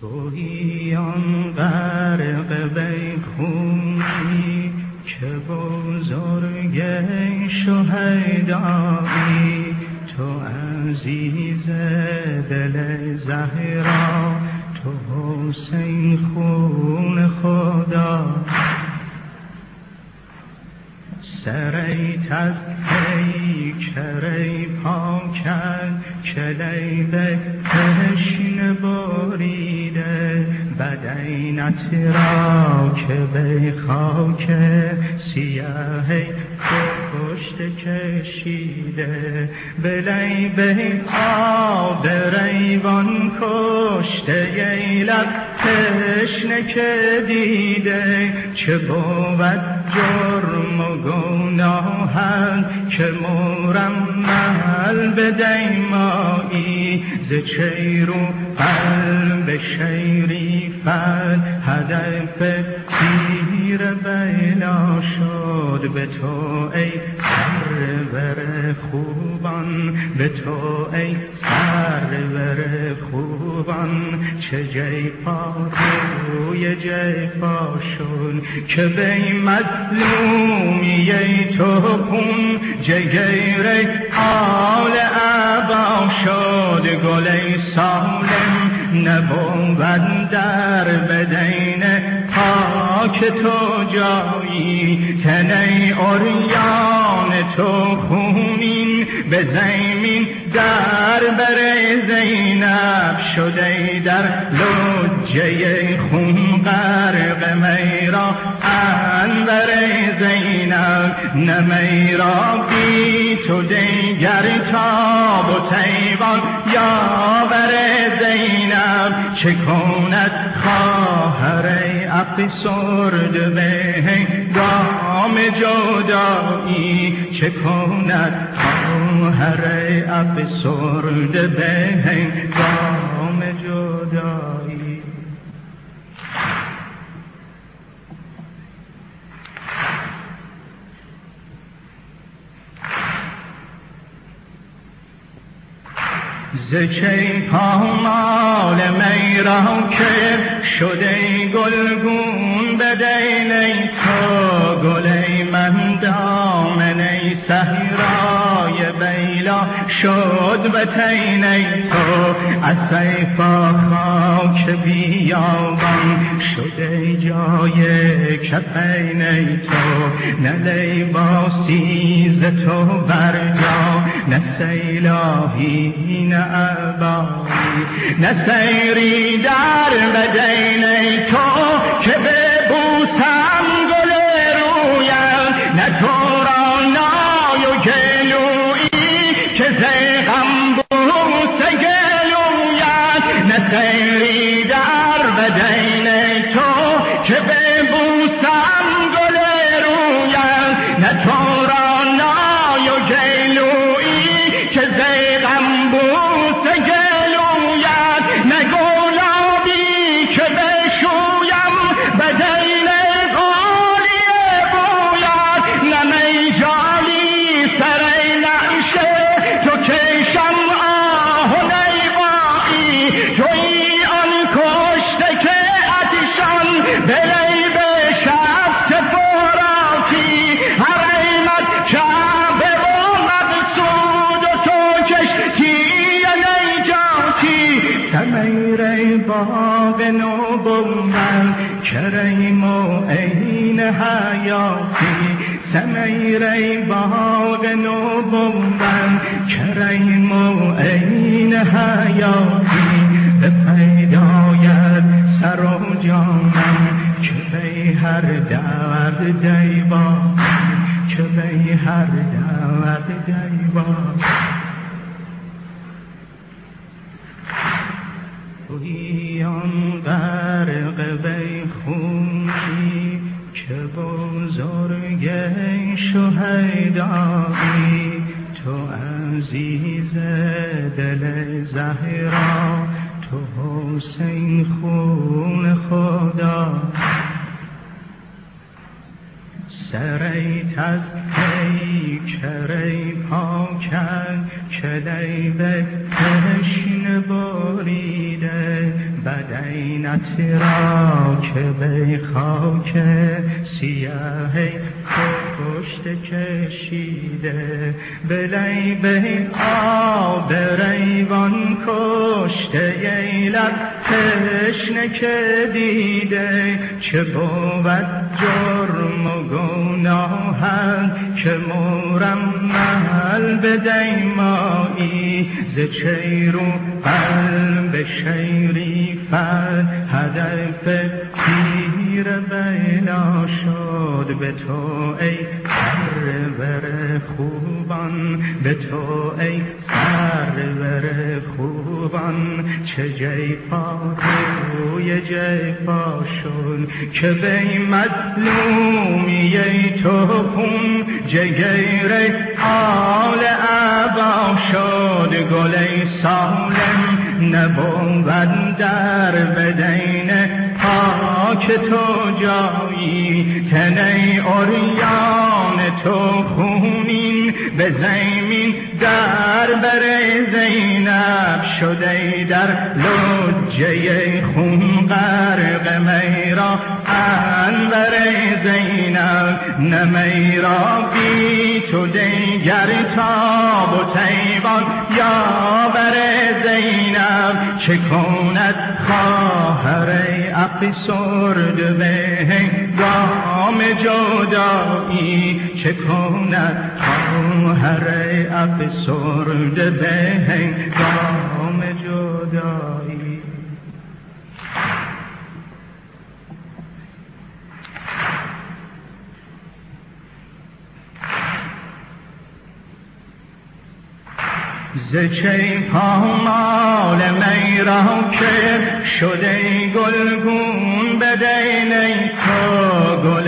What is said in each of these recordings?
توی آن غرق خونی که بزرگ شهدایی. تو عزیز دل زهرا تو حسین خون خدا. سریت از پیکری پاکن کلی به تشن بدینت را که به خاک سیاه پشت کشیده بلی به قادر ایوان کشته ییلت تشنه که دیده چه بود جرم و گناهن که مرمل به دیمایی ز چیرو قلب شیری فل هدف تیر بیلا شد به تو ای سرور خوبان به تو ای سرور خوبان. چه جیفا روی شد که بی مظلومی تو خون جگیر حال عبا شد گل سالم. نبود در بدین پاک تو جایی تنی اوریان تو خونین به زمین در بر زینب شده در لجه خون غرق میرا انور زینب نمیرا بی تو دیگر تاب و تیوان. یا بر زینب چه کند خواهر افسرد به هنگام جدایی چه کند؟ خواهر افسرد به هنگام جدایی. ز پامال میرا که شده گلگون به دین تو گلی من دامنه صحرای بیلا شد به تین تو. از سیفا خاک بیابان شده جای کفین تو. نه لیباسی ز تو برجا نه سیلاهی نه عبایی نه سیری در بدین تو که کریم و عین حیاتی سمیر باغ نوبومن کریم و عین حیاتی به پیدایت سر و جانم. که به هر درد دیبا که به هر درد دیبا توی آن غرق به خونی که بزرگ شهدایی تو عزیز دل زهرا تو حسین خون خدا. سریت از پیکری پاکن کلی به تشن بریده. عینت را که به خاک سیاه پشت کشیده. به آب ریوان کشته ییلت تشنه که دیده. چه بود جرم و گناهن که مرمل به دیمایی ز چیرو قلب شیری فر هدف تیر بلا شد به تو ای سرور خوبان به تو ای سرور خوبان. چه جیفا روی جیفا شد که به مظلومی تو خون جگیر حال عبا شد گل سالم نبود در بدین پاک تو جایی تنی اوریان تو خونین به زمین در بر زینب شده در لجه خون غرق میرا انور زینب نمیرا بی تو دیگر تاب و تیوان. یا بر زینب چه کند خواهر افسرد به هنگام جدایی چه کند؟ خواهر افسرد به هنگام جدایی. ز چه پامال میرا که شده گلگون بدین ای تو گلی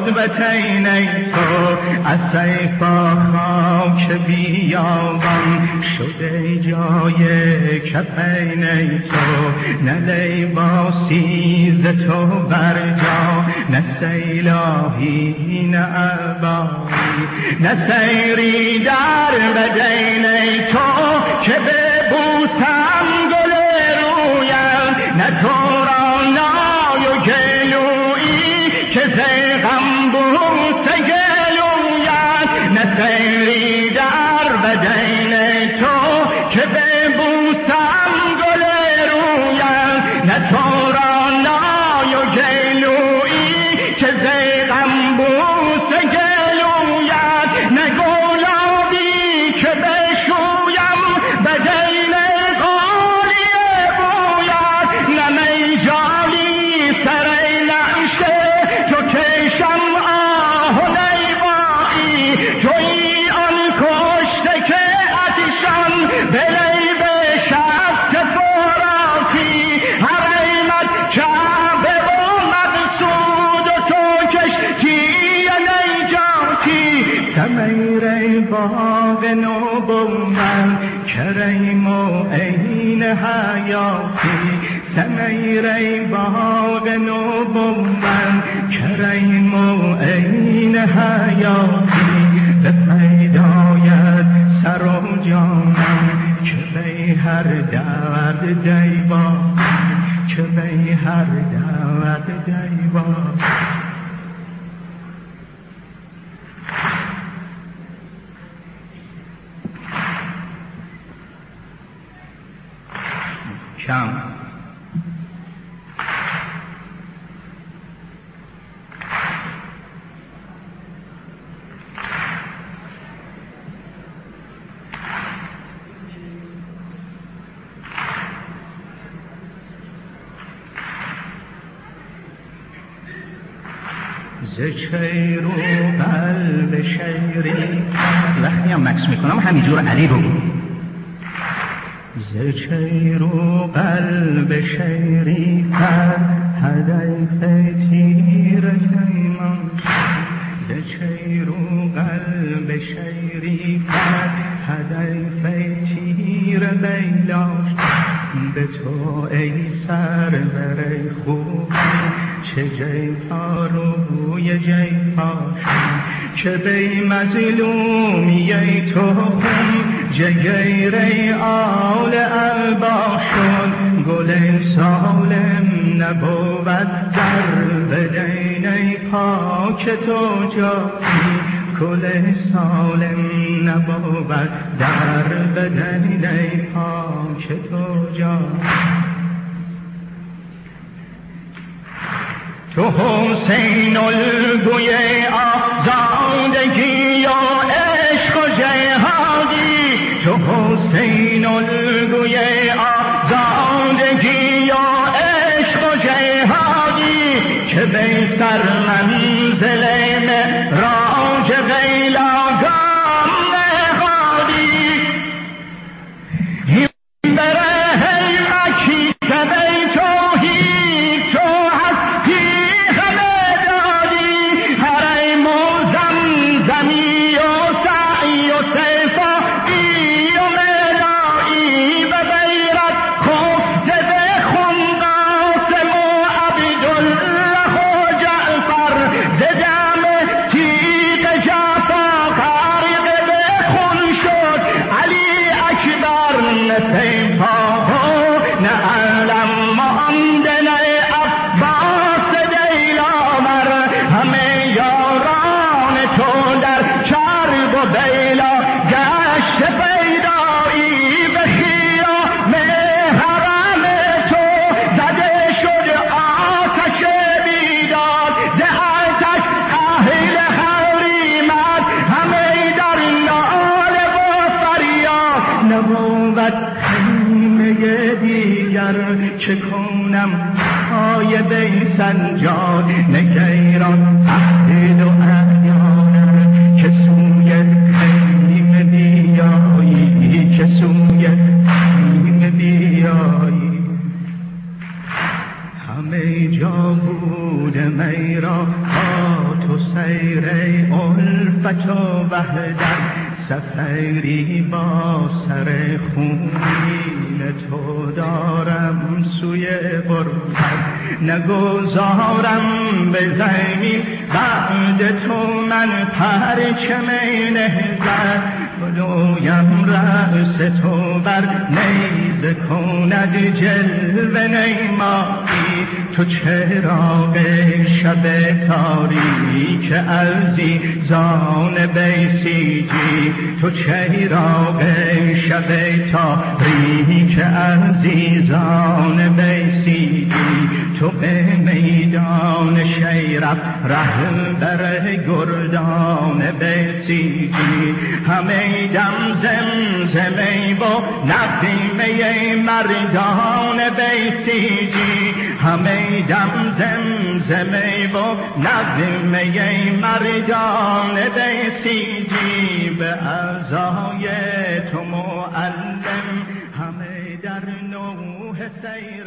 شد به تین ای تو از سیفا خاک بیابان شده جای کفین ای تو. نه لیباسی ز تو برجا نه سیلاهی نه عبایی نه سیری در بدین ای تو که به بوسم گل رویم نه تو گلویم باغ نبومن کریم و عین حیاتی. سمیر باغ نبومن کریم و عین حیاتی. به پیدایت سر و جانم که به هر درد دیبا که به هر درد دیبا ز چیر و قلب شیری. وقتی هم مکس می‌کنم همینجور علی بگو. ز چیر و قلب شیری پر هدف تیر کیمان. ز چیر و قلب شیری پر هدف تیر بیلاش به تو ای سرور خوب. چه جیفا روی جیفا که بی مظلومی ای تو جگیر آل اربا شد گل سالم نبود در بدین ای پاک تو جایی کل سالم نبود در بدین ای پاک تو جایی تو حسین الگوی بی سنجاد نگیران اهل و احیانم که سوی خیم بیایی که سوی خیم بیایی همه جا بود میرا تو سیر الفت و وحدت. سفری با سر خونین تو دارم سوی غربت نگذارم به زمین بعد تو من پرچم نهزت. بلویم رأس تو بر نیز کند جلوه نیمایی. تو چراغ شب تاریک عزیزان بیسیجی. تو چراغ شب تاریک عزیزان بیسیجی. تو به میدان شیرف بر گردان بیسیجی. همه دم زمزمه و نقیمه مردان بیسیجی. همه دم زمزمه و نقیمه مردان بیسیجی به ازای تو معلم همه در نوح سیران